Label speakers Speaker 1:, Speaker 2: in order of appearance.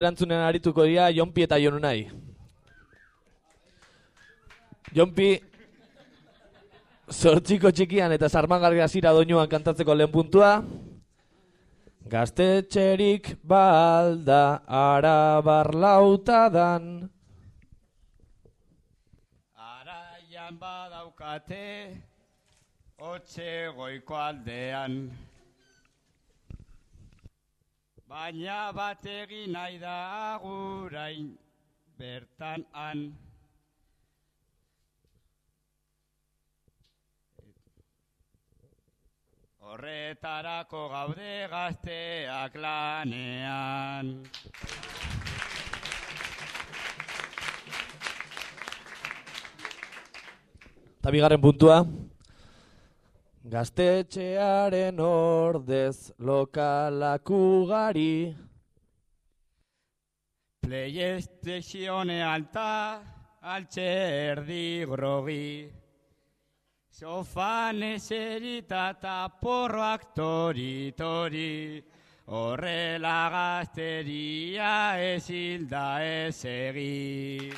Speaker 1: Erantzunen arituko dira Jonpi eta Jonunai. Jonpi zortziko txikian eta sarmangarria zira doinuan kantatzeko lehen puntua. Gaztetxerik balda arabar lautadan.
Speaker 2: Araian badaukate, hotxe goiko aldean. Baina bat egin nahi da agurain bertan han. Horretarako gaude gazteak lanean.
Speaker 1: Eta bigarren puntua. Gaztetxearen ordez lokalak ugari.
Speaker 2: PlayStation alta, altxe erdi grogi. Sofan eserita eta porroak tori, tori. Horrela gazteria ezilda ez egi.